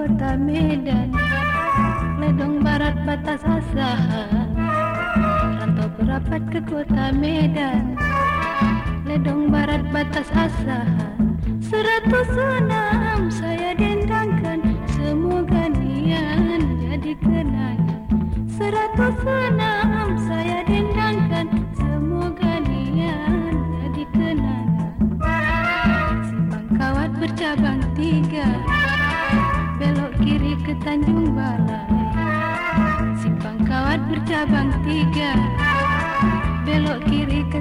kota Medan Ledong barat batas asahan Rantau berapat ke kota Medan Ledong barat batas asahan Seratus enam saya dendangkan Semoga nian jadi kenangan. Seratus enam saya dendangkan Semoga nian jadi kenangan. Simpang kawat bercabang tiga ke Tanjung Balai. Simpang kawat bercabang tiga. Belok kiri ke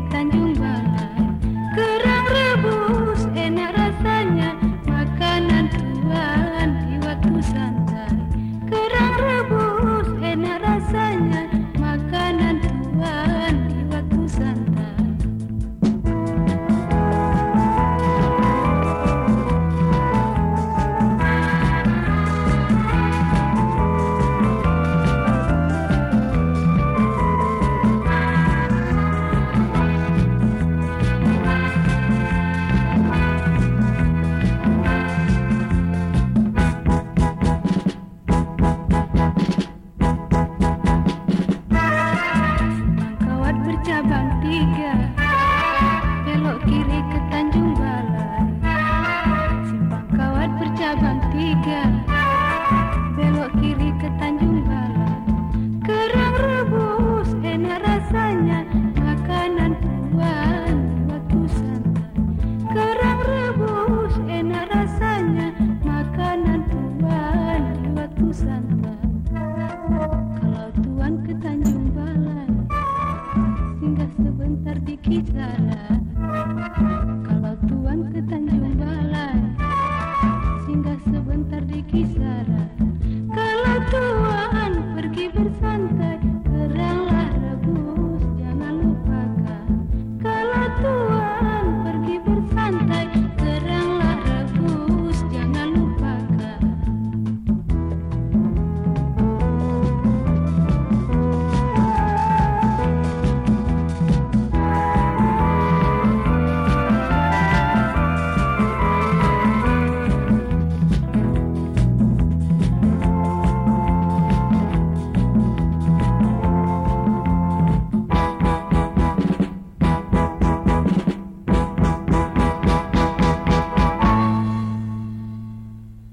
tiga. Belok kiri ke Tanjung Balai. Simpang kawat bercabang tiga. Belok kiri ke Tanjung Balai. Kerang rebus enak rasanya. Makanan tuan waktu santai. Kerang rebus enak rasanya. Makanan tuan di waktu santai Kalau tuaan pergi bersantai